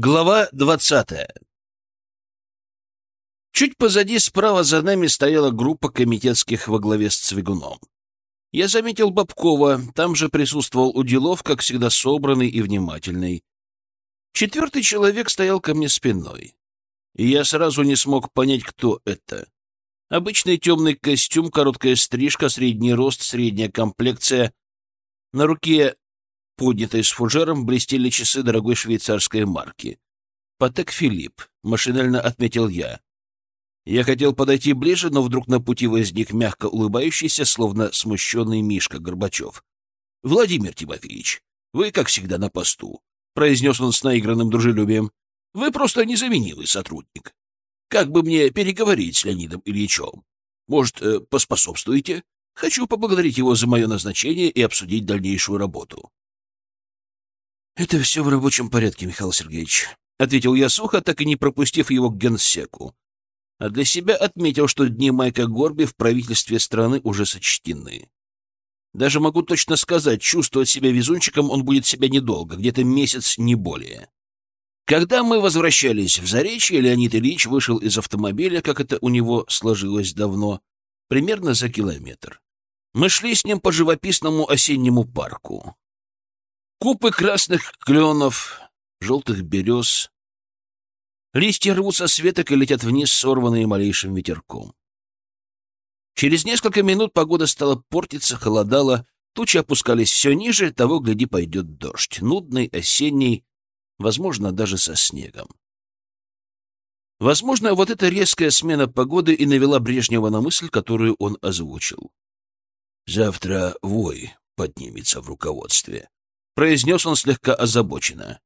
Глава двадцатая Чуть позади, справа за нами стояла группа комитетских во главе с Цвигуном. Я заметил Бабкова, там же присутствовал Уделов, как всегда собранный и внимательный. Четвертый человек стоял ко мне спиной, и я сразу не смог понять, кто это. Обычный темный костюм, короткая стрижка, средний рост, средняя комплекция. На руке поднятой с фужером, блестели часы дорогой швейцарской марки. «Патек Филипп», — машинально отметил я. Я хотел подойти ближе, но вдруг на пути возник мягко улыбающийся, словно смущенный Мишка Горбачев. «Владимир Тимофеевич, вы, как всегда, на посту», — произнес он с наигранным дружелюбием. «Вы просто незаменимый сотрудник. Как бы мне переговорить с Леонидом Ильичем? Может, э, поспособствуете? Хочу поблагодарить его за мое назначение и обсудить дальнейшую работу». «Это все в рабочем порядке, Михаил Сергеевич», — ответил я сухо, так и не пропустив его к генсеку. А для себя отметил, что дни Майка Горби в правительстве страны уже сочтены. Даже могу точно сказать, чувствовать себя везунчиком он будет себя недолго, где-то месяц, не более. Когда мы возвращались в Заречье, Леонид Ильич вышел из автомобиля, как это у него сложилось давно, примерно за километр. Мы шли с ним по живописному осеннему парку. Купы красных кленов, желтых берез. Листья рвутся с веток и летят вниз, сорванные малейшим ветерком. Через несколько минут погода стала портиться, холодала, тучи опускались все ниже, того, гляди, пойдет дождь. Нудный, осенний, возможно, даже со снегом. Возможно, вот эта резкая смена погоды и навела Брежнева на мысль, которую он озвучил. «Завтра вой поднимется в руководстве», произнес он слегка озабоченно.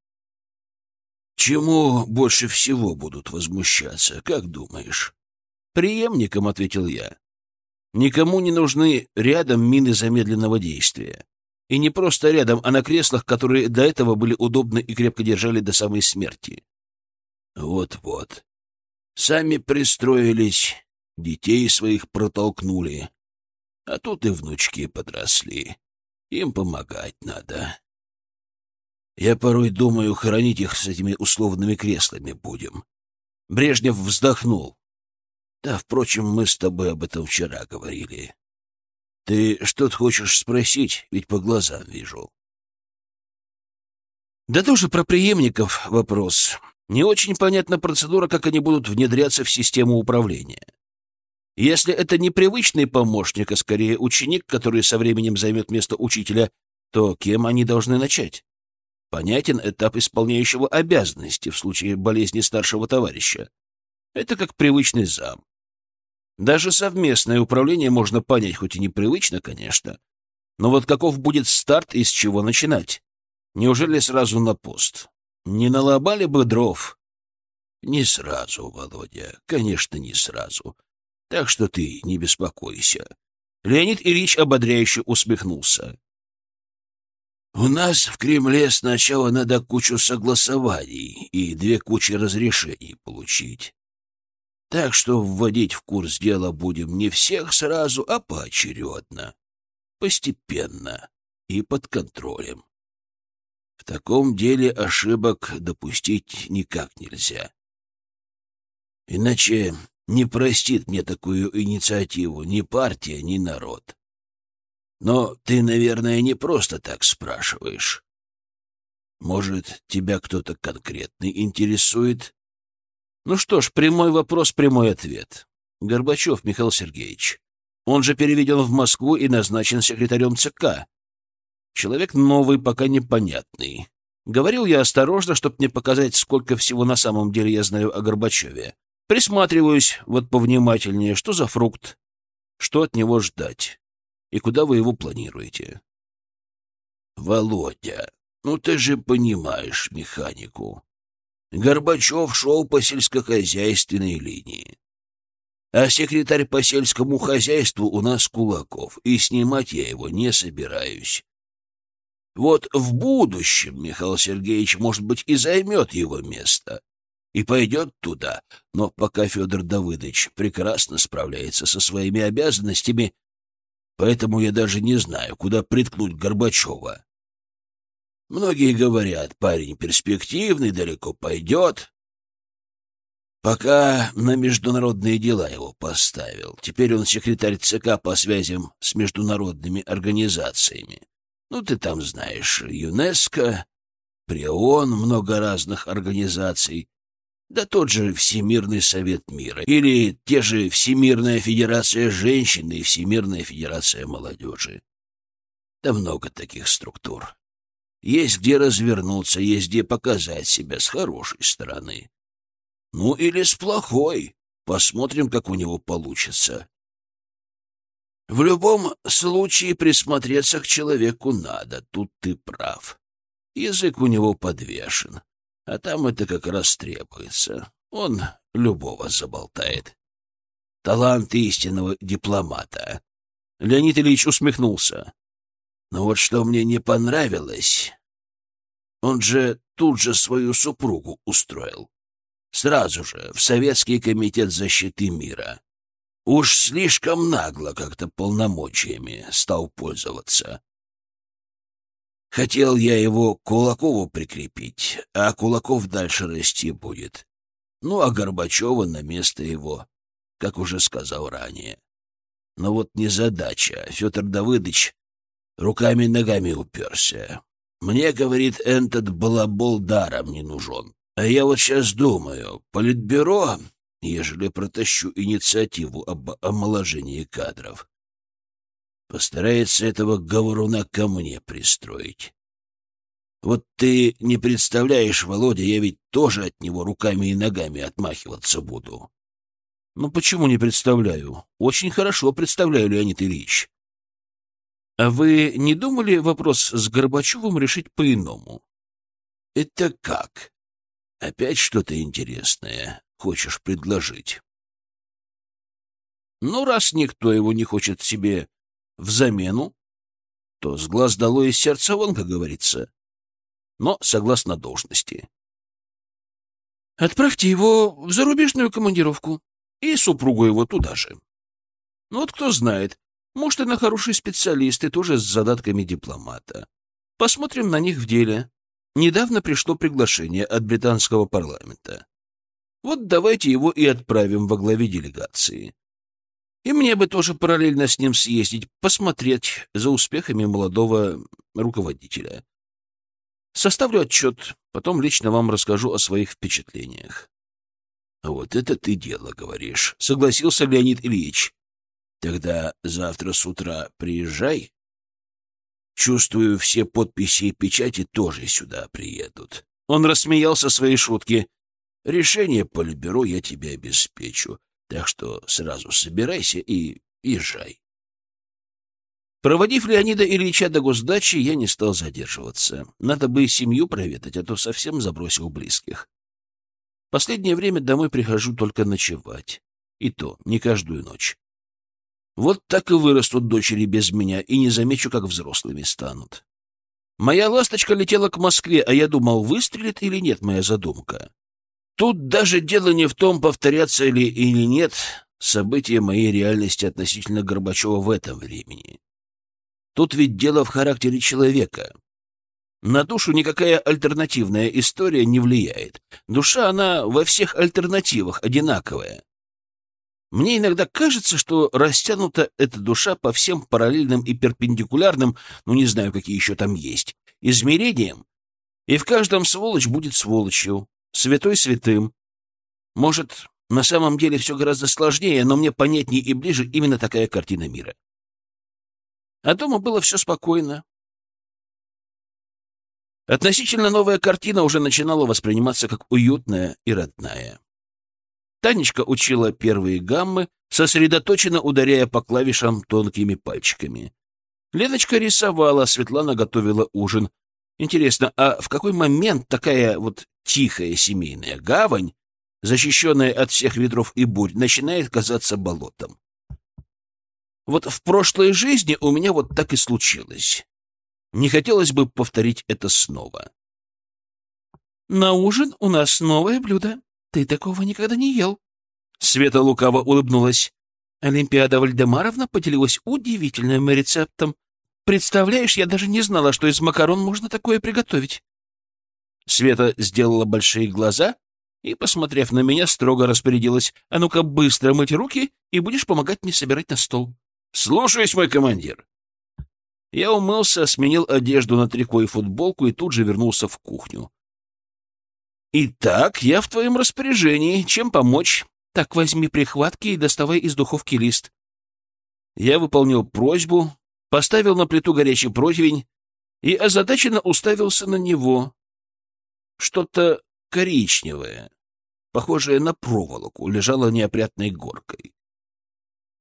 «Чему больше всего будут возмущаться, как думаешь?» «Приемником», — ответил я. «Никому не нужны рядом мины замедленного действия. И не просто рядом, а на креслах, которые до этого были удобны и крепко держали до самой смерти». «Вот-вот. Сами пристроились, детей своих протолкнули. А тут и внучки подросли. Им помогать надо. Я порой думаю, хоронить их с этими условными креслами будем. Брежнев вздохнул. Да, впрочем, мы с тобой об этом вчера говорили. Ты что-то хочешь спросить, ведь по глазам вижу. Да тоже про преемников вопрос. Не очень понятна процедура, как они будут внедряться в систему управления. Если это не привычный помощник, а скорее ученик, который со временем займет место учителя, то кем они должны начать? Понятен этап исполняющего обязанности в случае болезни старшего товарища. Это как привычный зам. Даже совместное управление можно понять, хоть и непривычно, конечно. Но вот каков будет старт и с чего начинать? Неужели сразу на пост? Не налобали бы дров? Не сразу, Володя, конечно, не сразу. Так что ты не беспокойся. Леонид Ильич ободряюще усмехнулся. У нас в Кремле сначала надо кучу согласований и две кучи разрешений получить. Так что вводить в курс дела будем не всех сразу, а поочередно, постепенно и под контролем. В таком деле ошибок допустить никак нельзя. Иначе не простит мне такую инициативу ни партия, ни народ. Но ты, наверное, не просто так спрашиваешь. Может, тебя кто-то конкретный интересует? Ну что ж, прямой вопрос, прямой ответ. Горбачев Михаил Сергеевич. Он же переведен в Москву и назначен секретарем ЦК. Человек новый, пока непонятный. Говорил я осторожно, чтобы не показать, сколько всего на самом деле я знаю о Горбачеве. Присматриваюсь вот повнимательнее, что за фрукт, что от него ждать и куда вы его планируете? Володя, ну ты же понимаешь механику. Горбачев шел по сельскохозяйственной линии. А секретарь по сельскому хозяйству у нас Кулаков, и снимать я его не собираюсь. Вот в будущем Михаил Сергеевич, может быть, и займет его место, и пойдет туда, но пока Федор Давыдович прекрасно справляется со своими обязанностями, Поэтому я даже не знаю, куда приткнуть Горбачева. Многие говорят, парень перспективный, далеко пойдет. Пока на международные дела его поставил. Теперь он секретарь ЦК по связям с международными организациями. Ну, ты там знаешь, ЮНЕСКО, Прион, много разных организаций, да тот же Всемирный Совет Мира, или те же Всемирная Федерация Женщин и Всемирная Федерация Молодежи. Да много таких структур. Есть где развернуться, есть где показать себя с хорошей стороны. Ну или с плохой. Посмотрим, как у него получится. В любом случае присмотреться к человеку надо, тут ты прав. Язык у него подвешен, а там это как раз требуется. Он любого заболтает. Талант истинного дипломата. Леонид Ильич усмехнулся. Но вот что мне не понравилось, он же тут же свою супругу устроил. Сразу же в Советский комитет защиты мира. Уж слишком нагло как-то полномочиями стал пользоваться. Хотел я его Кулакову прикрепить, а Кулаков дальше расти будет. Ну, а Горбачева на место его, как уже сказал ранее. Но вот не задача. Федор Давыдович руками-ногами уперся. Мне, говорит, этот балабол даром не нужен. А я вот сейчас думаю, политбюро, ежели протащу инициативу об омоложении кадров, постарается этого говоруна ко мне пристроить. Вот ты не представляешь, Володя, я ведь тоже от него руками и ногами отмахиваться буду. Ну почему не представляю? Очень хорошо представляю, Леонид Ильич. А вы не думали вопрос с Горбачевым решить по-иному? Это как? Опять что-то интересное хочешь предложить? Ну, раз никто его не хочет себе в замену, то с глаз долой из сердца вон, как говорится. Но согласно должности. Отправьте его в зарубежную командировку и супругу его туда же. Ну вот кто знает, может, и на хороший специалист, и тоже с задатками дипломата. Посмотрим на них в деле. Недавно пришло приглашение от британского парламента. Вот давайте его и отправим во главе делегации. И мне бы тоже параллельно с ним съездить, посмотреть за успехами молодого руководителя. Составлю отчет, потом лично вам расскажу о своих впечатлениях. — Вот это ты дело говоришь, — согласился Леонид Ильич. Тогда завтра с утра приезжай. Чувствую, все подписи и печати тоже сюда приедут. Он рассмеялся своей шутке. Решение по я тебе обеспечу, так что сразу собирайся и езжай. Проводив Леонида Ильича до госдачи, я не стал задерживаться. Надо бы семью проведать, а то совсем забросил близких. Последнее время домой прихожу только ночевать. И то не каждую ночь. Вот так и вырастут дочери без меня, и не замечу, как взрослыми станут. Моя ласточка летела к Москве, а я думал, выстрелит или нет моя задумка. Тут даже дело не в том, повторятся ли или нет события моей реальности относительно Горбачева в этом времени. Тут ведь дело в характере человека. На душу никакая альтернативная история не влияет. Душа, она во всех альтернативах одинаковая. Мне иногда кажется, что растянута эта душа по всем параллельным и перпендикулярным, ну не знаю, какие еще там есть, измерениям, и в каждом сволочь будет сволочью, святой святым. Может, на самом деле все гораздо сложнее, но мне понятнее и ближе именно такая картина мира. А дома было все спокойно. Относительно новая картина уже начинала восприниматься как уютная и родная. Танечка учила первые гаммы, сосредоточенно ударяя по клавишам тонкими пальчиками. Леночка рисовала, Светлана готовила ужин. Интересно, а в какой момент такая вот тихая семейная гавань, защищенная от всех ветров и бурь, начинает казаться болотом? Вот в прошлой жизни у меня вот так и случилось. Не хотелось бы повторить это снова. «На ужин у нас новое блюдо», ты такого никогда не ел. Света лукаво улыбнулась. Олимпиада Вальдемаровна поделилась удивительным рецептом. Представляешь, я даже не знала, что из макарон можно такое приготовить. Света сделала большие глаза и, посмотрев на меня, строго распорядилась. «А ну-ка, быстро мыть руки и будешь помогать мне собирать на стол». «Слушаюсь, мой командир». Я умылся, сменил одежду на трико и футболку и тут же вернулся в кухню. «Итак, я в твоем распоряжении. Чем помочь?» «Так возьми прихватки и доставай из духовки лист». Я выполнил просьбу, поставил на плиту горячий противень и озадаченно уставился на него. Что-то коричневое, похожее на проволоку, лежало неопрятной горкой.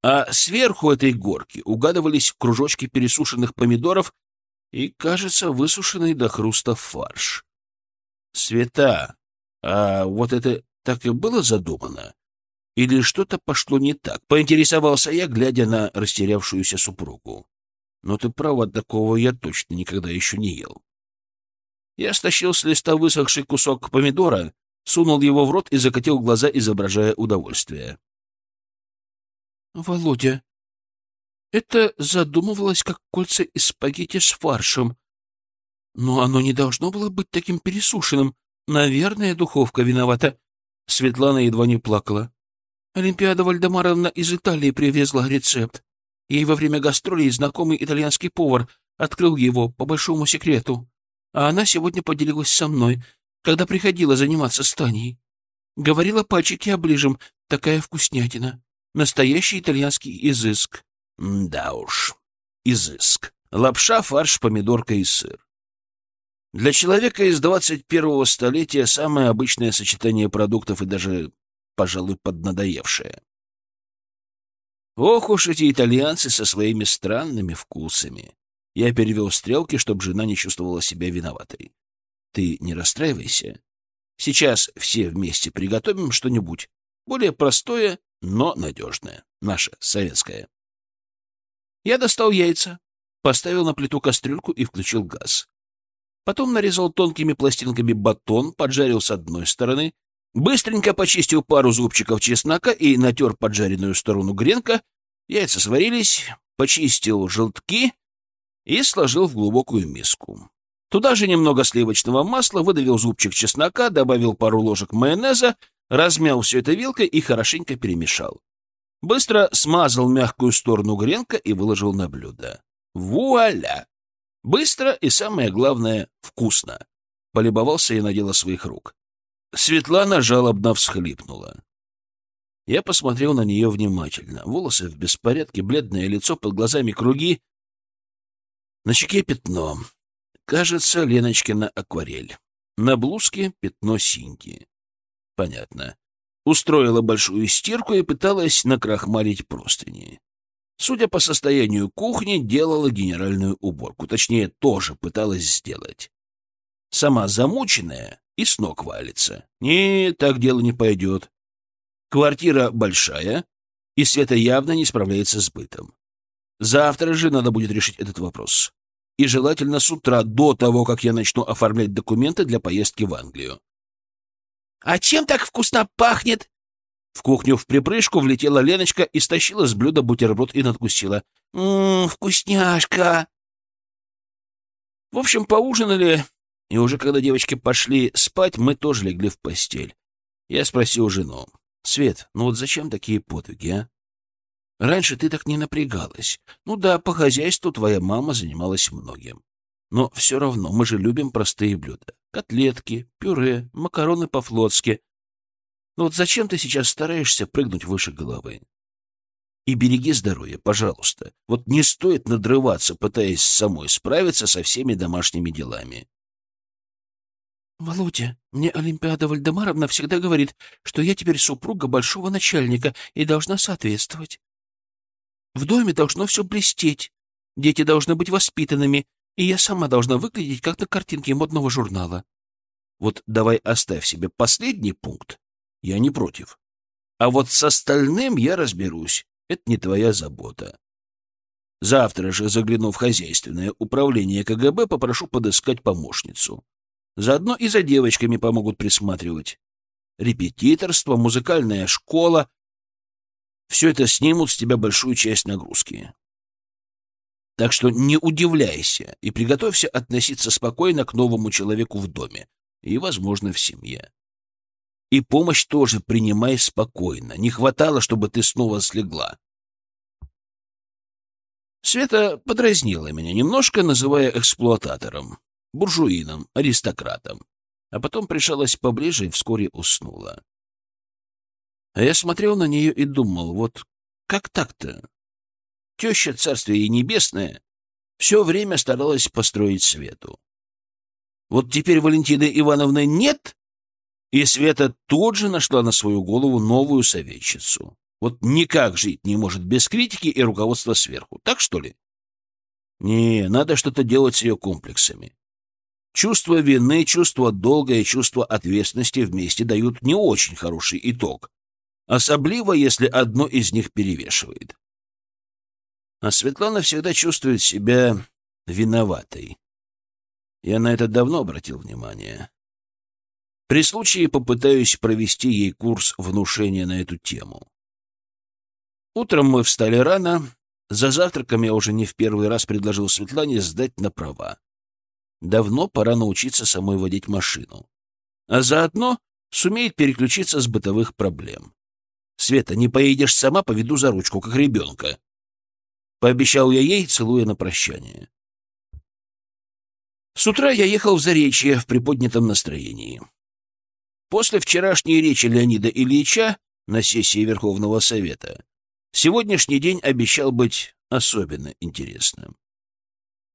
А сверху этой горки угадывались кружочки пересушенных помидоров и, кажется, высушенный до хруста фарш. Света, а вот это так и было задумано? Или что-то пошло не так? Поинтересовался я, глядя на растерявшуюся супругу. Но ты права, такого я точно никогда еще не ел. Я стащил с листа высохший кусок помидора, сунул его в рот и закатил глаза, изображая удовольствие. — Володя, это задумывалось как кольца из спагетти с фаршем. Но оно не должно было быть таким пересушенным. Наверное, духовка виновата. Светлана едва не плакала. Олимпиада Вальдемаровна из Италии привезла рецепт. Ей во время гастролей знакомый итальянский повар открыл его по большому секрету. А она сегодня поделилась со мной, когда приходила заниматься с Таней. Говорила, пальчики оближем, такая вкуснятина. Настоящий итальянский изыск. да уж, изыск. Лапша, фарш, помидорка и сыр. Для человека из 21-го столетия самое обычное сочетание продуктов и даже, пожалуй, поднадоевшее. Ох уж эти итальянцы со своими странными вкусами. Я перевел стрелки, чтобы жена не чувствовала себя виноватой. Ты не расстраивайся. Сейчас все вместе приготовим что-нибудь более простое, но надежное. Наше, советское. Я достал яйца, поставил на плиту кастрюльку и включил газ. Потом нарезал тонкими пластинками батон, поджарил с одной стороны, быстренько почистил пару зубчиков чеснока и натер поджаренную сторону гренка. Яйца сварились, почистил желтки и сложил в глубокую миску. Туда же немного сливочного масла, выдавил зубчик чеснока, добавил пару ложек майонеза, размял все это вилкой и хорошенько перемешал. Быстро смазал мягкую сторону гренка и выложил на блюдо. Вуаля! Быстро и, самое главное, вкусно. Полюбовался я на дело своих рук. Светлана жалобно всхлипнула. Я посмотрел на нее внимательно. Волосы в беспорядке, бледное лицо, под глазами круги. На щеке пятно. Кажется, Леночкина акварель. На блузке пятно синьки. Понятно. Устроила большую стирку и пыталась накрахмалить простыни судя по состоянию кухни, делала генеральную уборку. Точнее, тоже пыталась сделать. Сама замученная и с ног валится. Не, так дело не пойдет. Квартира большая, и Света явно не справляется с бытом. Завтра же надо будет решить этот вопрос. И желательно с утра, до того, как я начну оформлять документы для поездки в Англию. «А чем так вкусно пахнет?» В кухню в припрыжку влетела Леночка и стащила с блюда бутерброд и надкусила. «Ммм, вкусняшка!» В общем, поужинали, и уже когда девочки пошли спать, мы тоже легли в постель. Я спросил жену. «Свет, ну вот зачем такие подвиги, а? Раньше ты так не напрягалась. Ну да, по хозяйству твоя мама занималась многим. Но все равно мы же любим простые блюда. Котлетки, пюре, макароны по-флотски. Ну вот зачем ты сейчас стараешься прыгнуть выше головы? И береги здоровье, пожалуйста. Вот не стоит надрываться, пытаясь самой справиться со всеми домашними делами. «Володя, мне Олимпиада Вальдемаровна всегда говорит, что я теперь супруга большого начальника и должна соответствовать. В доме должно все блестеть, дети должны быть воспитанными, и я сама должна выглядеть, как на картинке модного журнала. Вот давай оставь себе последний пункт, я не против. А вот с остальным я разберусь. Это не твоя забота. Завтра же, загляну в хозяйственное управление КГБ, попрошу подыскать помощницу. Заодно и за девочками помогут присматривать. Репетиторство, музыкальная школа — все это снимут с тебя большую часть нагрузки. Так что не удивляйся и приготовься относиться спокойно к новому человеку в доме и, возможно, в семье. И помощь тоже принимай спокойно. Не хватало, чтобы ты снова слегла. Света подразнила меня немножко, называя эксплуататором, буржуином, аристократом, а потом пришалась поближе и вскоре уснула. А я смотрел на нее и думал, вот как так-то? Теща, царствие ей небесное, все время старалась построить Свету. Вот теперь Валентины Ивановны нет, и Света тут же нашла на свою голову новую советчицу. Вот никак жить не может без критики и руководства сверху. Так что ли? Не, надо что-то делать с ее комплексами. Чувство вины, чувство долга и чувство ответственности вместе дают не очень хороший итог. Особливо, если одно из них перевешивает. А Светлана всегда чувствует себя виноватой. Я на это давно обратил внимание. При случае попытаюсь провести ей курс внушения на эту тему. Утром мы встали рано. За завтраком я уже не в первый раз предложил Светлане сдать на права. Давно пора научиться самой водить машину. А заодно сумеет переключиться с бытовых проблем. «Света, не поедешь сама, поведу за ручку, как ребенка». Пообещал я ей, целуя на прощание. С утра я ехал в Заречье в приподнятом настроении. После вчерашней речи Леонида Ильича на сессии Верховного Совета сегодняшний день обещал быть особенно интересным.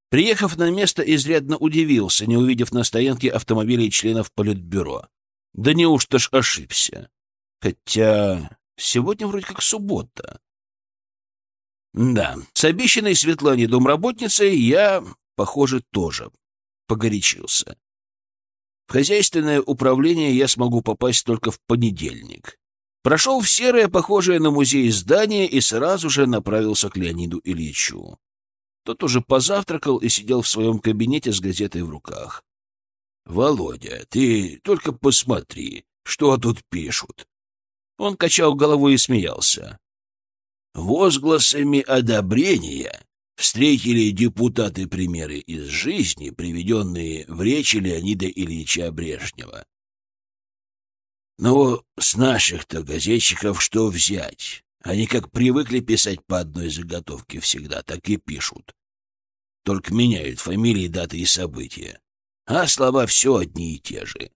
Приехав на место, изрядно удивился, не увидев на стоянке автомобилей членов Политбюро. Да неужто ж ошибся? Хотя сегодня вроде как суббота. Да, с обещанной Светлане домработницей я, похоже, тоже погорячился. В хозяйственное управление я смогу попасть только в понедельник. Прошел в серое, похожее на музей здание и сразу же направился к Леониду Ильичу. Тот уже позавтракал и сидел в своем кабинете с газетой в руках. — Володя, ты только посмотри, что тут пишут. Он качал головой и смеялся. Возгласами одобрения встретили депутаты примеры из жизни, приведенные в речи Леонида Ильича Брежнева. Но с наших-то газетчиков что взять? Они как привыкли писать по одной заготовке всегда, так и пишут. Только меняют фамилии, даты и события. А слова все одни и те же.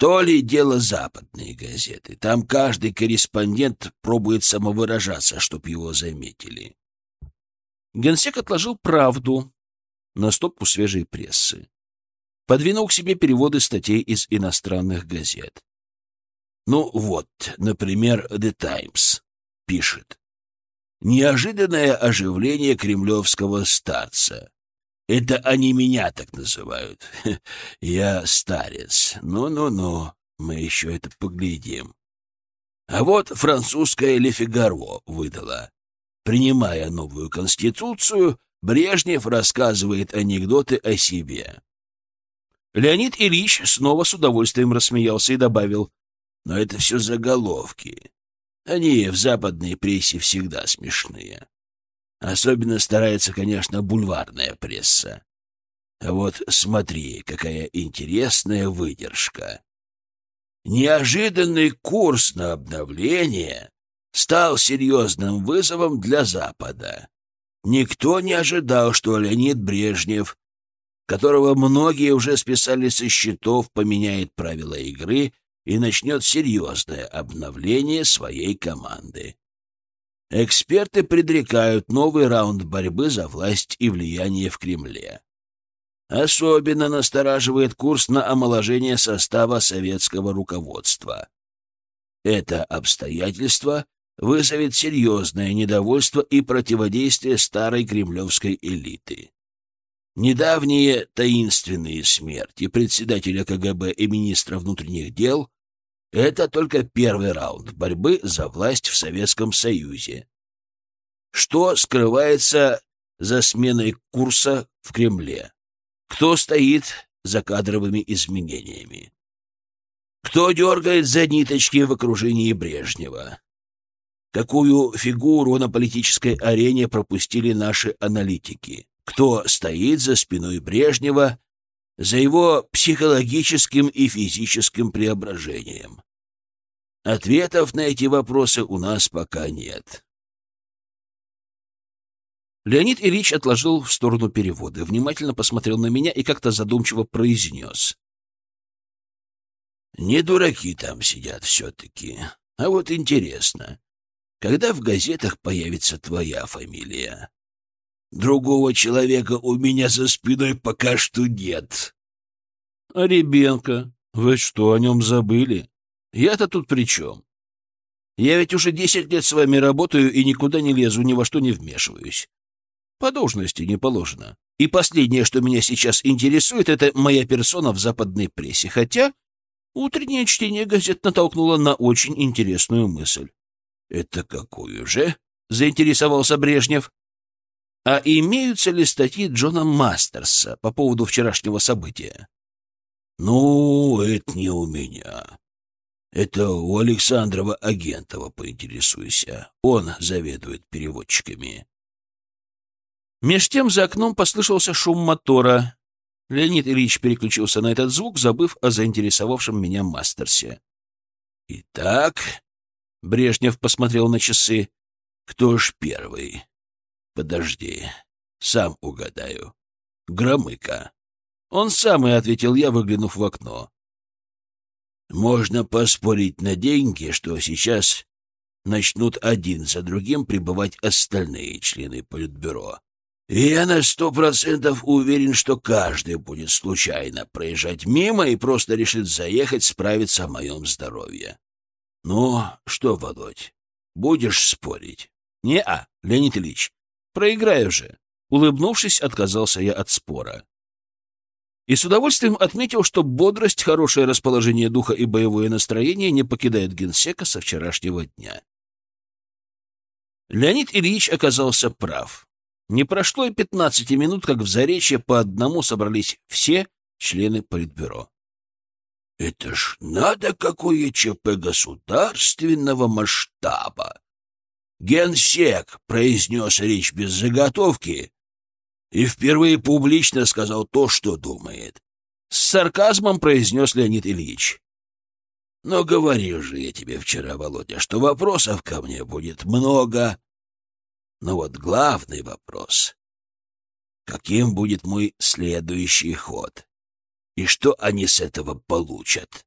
То ли дело западные газеты. Там каждый корреспондент пробует самовыражаться, чтоб его заметили. Генсек отложил правду на стопку свежей прессы. Подвинул к себе переводы статей из иностранных газет. Ну вот, например, «The Times» пишет. «Неожиданное оживление кремлевского старца. Это они меня так называют. Я старец. Ну-ну-ну, мы еще это поглядим». А вот французская «Ле Фигаро» выдала. Принимая новую конституцию, Брежнев рассказывает анекдоты о себе. Леонид Ильич снова с удовольствием рассмеялся и добавил, «Но это все заголовки. Они в западной прессе всегда смешные. Особенно старается, конечно, бульварная пресса. Вот смотри, какая интересная выдержка. Неожиданный курс на обновление стал серьезным вызовом для Запада. Никто не ожидал, что Леонид Брежнев, которого многие уже списали со счетов, поменяет правила игры и начнет серьезное обновление своей команды. Эксперты предрекают новый раунд борьбы за власть и влияние в Кремле. Особенно настораживает курс на омоложение состава советского руководства. Это обстоятельство вызовет серьезное недовольство и противодействие старой кремлевской элиты. Недавние таинственные смерти председателя КГБ и министра внутренних дел — это только первый раунд борьбы за власть в Советском Союзе. Что скрывается за сменой курса в Кремле? Кто стоит за кадровыми изменениями? Кто дергает за ниточки в окружении Брежнева? какую фигуру на политической арене пропустили наши аналитики, кто стоит за спиной Брежнева, за его психологическим и физическим преображением. Ответов на эти вопросы у нас пока нет. Леонид Ильич отложил в сторону переводы, внимательно посмотрел на меня и как-то задумчиво произнес. «Не дураки там сидят все-таки. А вот интересно, когда в газетах появится твоя фамилия? Другого человека у меня за спиной пока что нет». «А Ребенка? Вы что, о нем забыли? Я-то тут при чем? Я ведь уже десять лет с вами работаю и никуда не лезу, ни во что не вмешиваюсь. По должности не положено. И последнее, что меня сейчас интересует, это моя персона в западной прессе. Хотя утреннее чтение газет натолкнуло на очень интересную мысль. «Это какую же?» — заинтересовался Брежнев. «А имеются ли статьи Джона Мастерса по поводу вчерашнего события?» «Ну, это не у меня. Это у Александрова Агентова поинтересуйся. Он заведует переводчиками». Меж тем за окном послышался шум мотора. Леонид Ильич переключился на этот звук, забыв о заинтересовавшем меня Мастерсе. «Итак...» — Брежнев посмотрел на часы. «Кто ж первый?» «Подожди, сам угадаю. Громыка». «Он самый», — ответил я, выглянув в окно. «Можно поспорить на деньги, что сейчас начнут один за другим прибывать остальные члены Политбюро. И я на сто процентов уверен, что каждый будет случайно проезжать мимо и просто решит заехать справиться о моем здоровье. Ну, что, Володь, будешь спорить? Не-а, Леонид Ильич, проиграю же. Улыбнувшись, отказался я от спора. И с удовольствием отметил, что бодрость, хорошее расположение духа и боевое настроение не покидают генсека со вчерашнего дня. Леонид Ильич оказался прав. Не прошло и пятнадцати минут, как в Заречье по одному собрались все члены Политбюро. «Это ж надо какое ЧП государственного масштаба!» Генсек произнес речь без заготовки и впервые публично сказал то, что думает. С сарказмом произнес Леонид Ильич. «Но говорил же я тебе вчера, Володя, что вопросов ко мне будет много, но вот главный вопрос — каким будет мой следующий ход? И что они с этого получат?